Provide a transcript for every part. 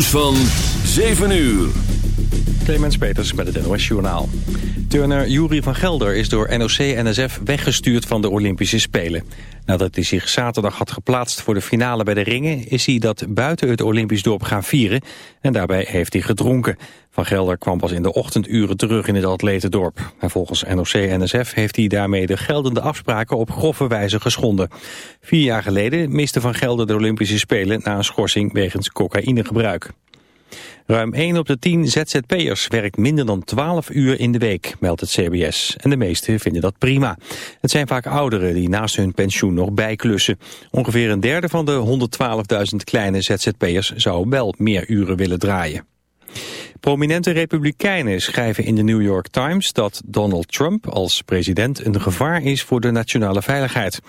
Nieuws van 7 uur. Clemens Peters met het NOS Journaal. Turner Jury van Gelder is door NOC-NSF weggestuurd van de Olympische Spelen. Nadat hij zich zaterdag had geplaatst voor de finale bij de ringen... is hij dat buiten het Olympisch dorp gaan vieren en daarbij heeft hij gedronken. Van Gelder kwam pas in de ochtenduren terug in het atletendorp. En volgens NOC-NSF heeft hij daarmee de geldende afspraken op grove wijze geschonden. Vier jaar geleden miste Van Gelder de Olympische Spelen... na een schorsing wegens cocaïnegebruik. Ruim 1 op de 10 ZZP'ers werkt minder dan 12 uur in de week, meldt het CBS. En de meesten vinden dat prima. Het zijn vaak ouderen die naast hun pensioen nog bijklussen. Ongeveer een derde van de 112.000 kleine ZZP'ers zou wel meer uren willen draaien. Prominente republikeinen schrijven in de New York Times dat Donald Trump als president een gevaar is voor de nationale veiligheid.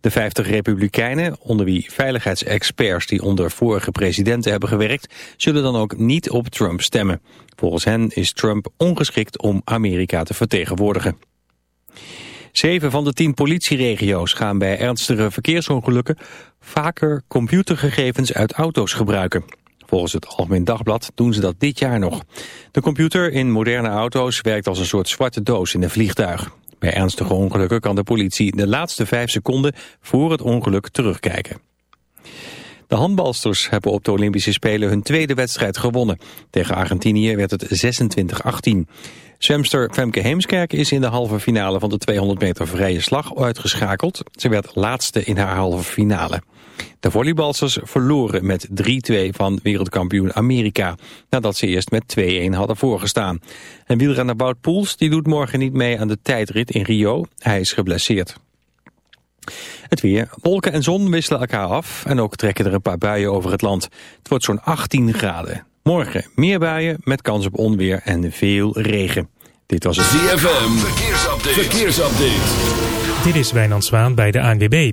De 50 republikeinen, onder wie veiligheidsexperts die onder vorige presidenten hebben gewerkt, zullen dan ook niet op Trump stemmen. Volgens hen is Trump ongeschikt om Amerika te vertegenwoordigen. Zeven van de tien politieregio's gaan bij ernstige verkeersongelukken vaker computergegevens uit auto's gebruiken. Volgens het Algemeen Dagblad doen ze dat dit jaar nog. De computer in moderne auto's werkt als een soort zwarte doos in een vliegtuig. Bij ernstige ongelukken kan de politie de laatste vijf seconden voor het ongeluk terugkijken. De handbalsters hebben op de Olympische Spelen hun tweede wedstrijd gewonnen. Tegen Argentinië werd het 26-18. Zwemster Femke Heemskerk is in de halve finale van de 200 meter vrije slag uitgeschakeld. Ze werd laatste in haar halve finale. De volleybalsters verloren met 3-2 van wereldkampioen Amerika, nadat ze eerst met 2-1 hadden voorgestaan. En wielrenner Bout Poels die doet morgen niet mee aan de tijdrit in Rio. Hij is geblesseerd. Het weer. Wolken en zon wisselen elkaar af en ook trekken er een paar buien over het land. Het wordt zo'n 18 graden. Morgen meer buien met kans op onweer en veel regen. Dit was het ZFM. Verkeersupdate. Verkeersupdate. Dit is Wijnand Zwaan bij de ANWB.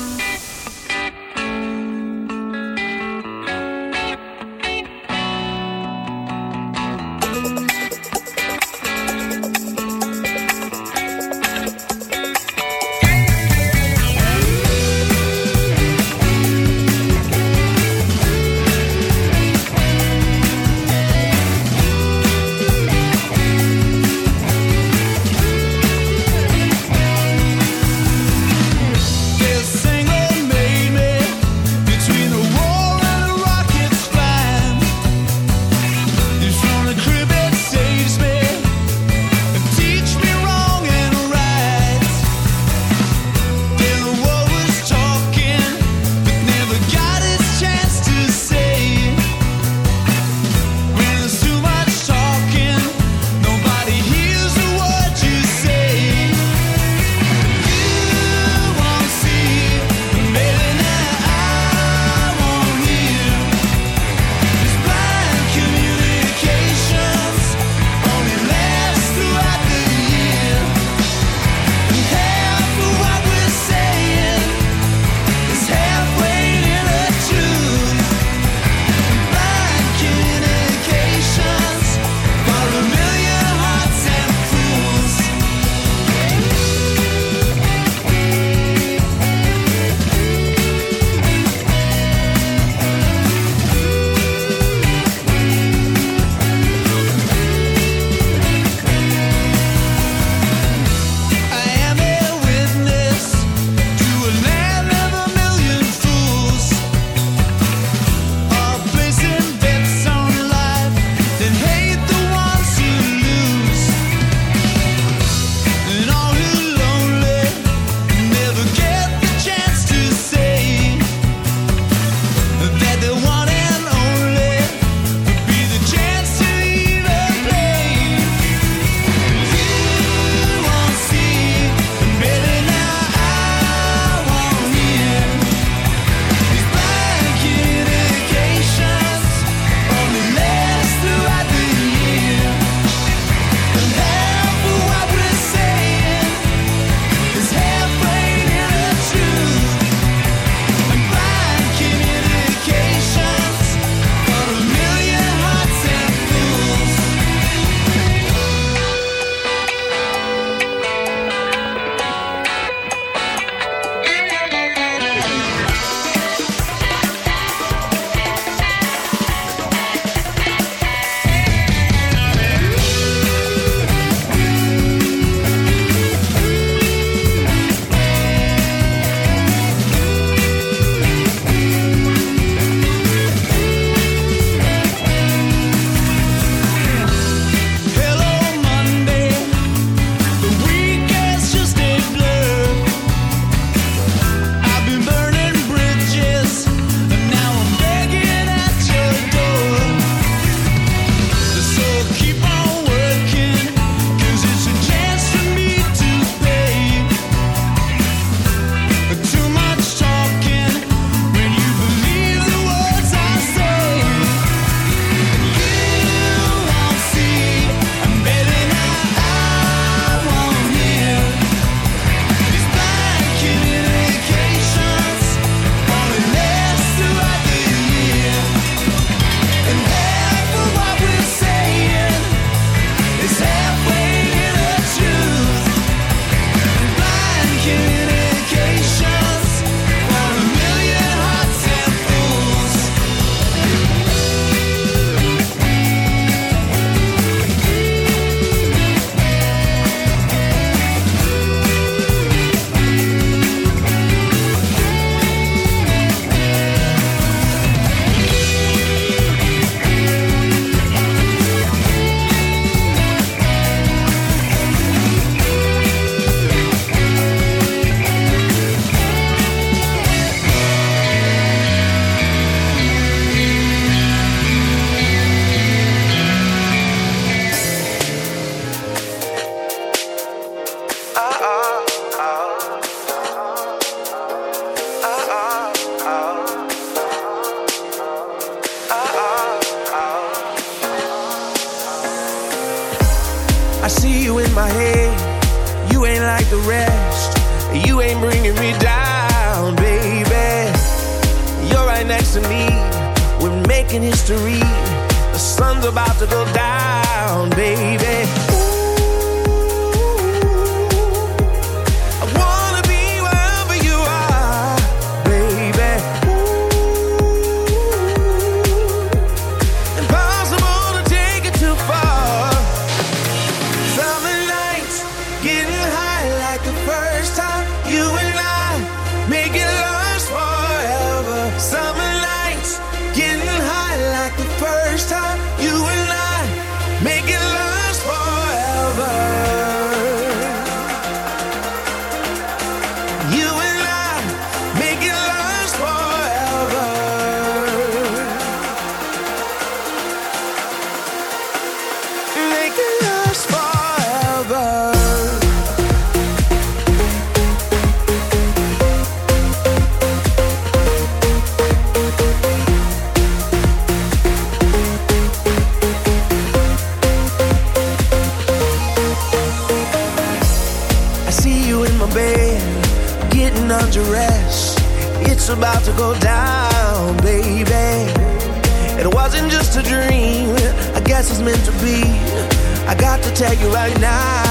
Tell you right now,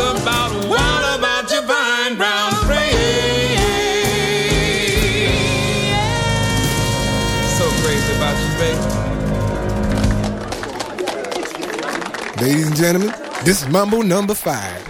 about, what about your fine brown frame? So crazy about you, baby. Ladies and gentlemen, this is Mambo number five.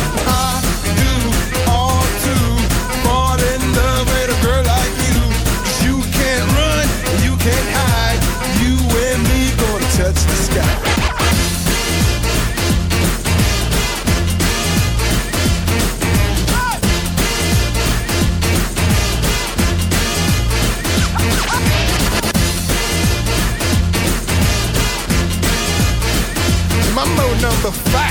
Mambo number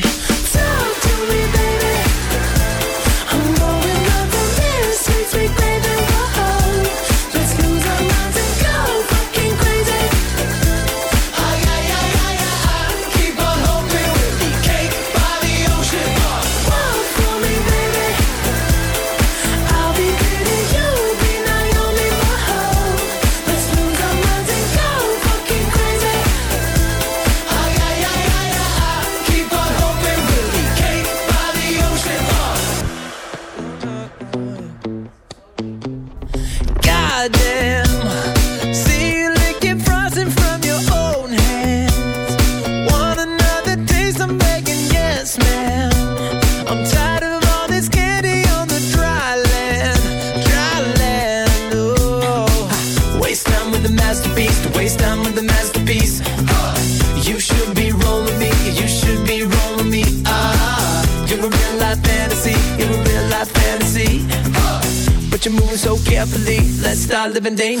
living thing.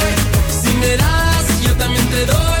yo también te doy.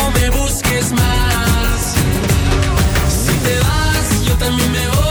mí me.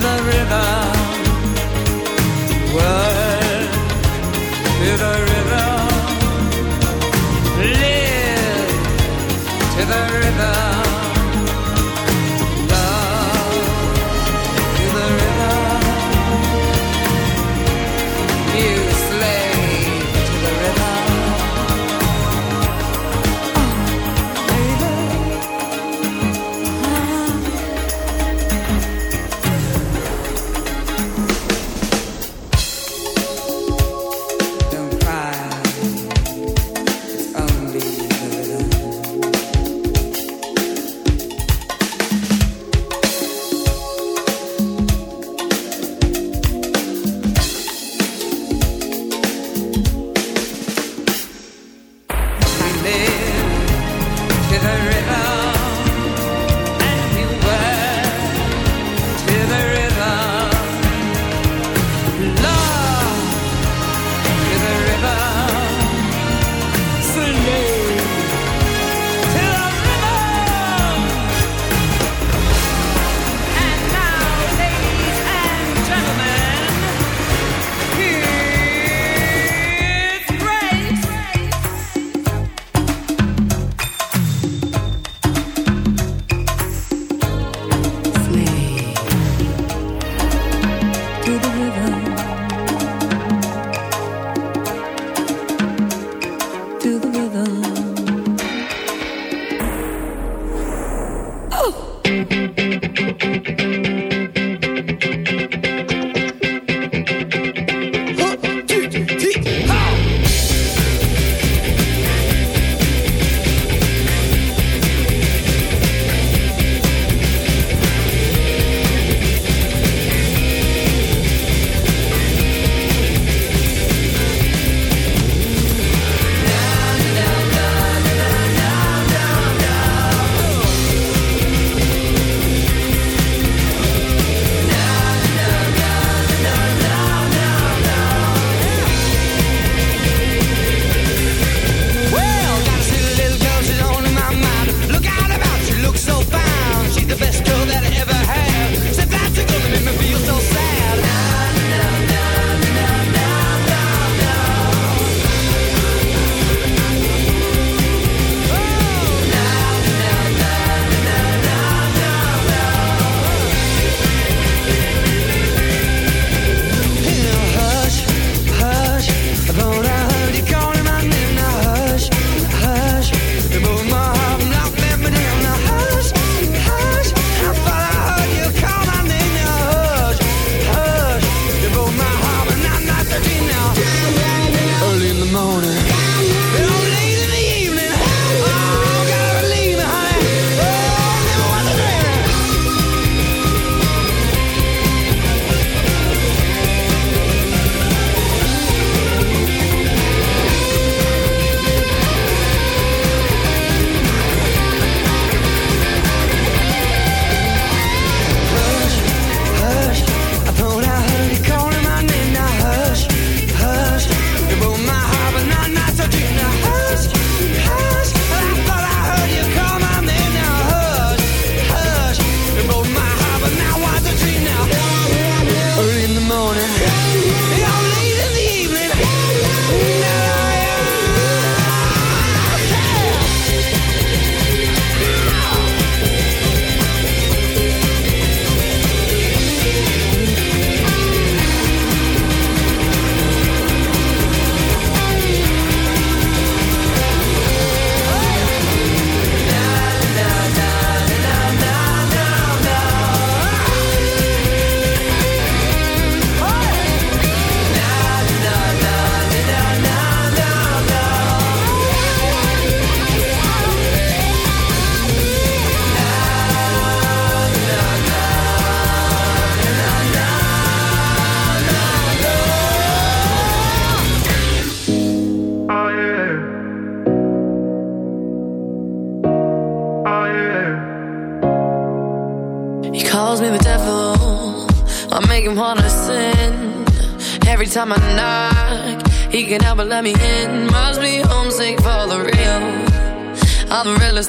The rhythm.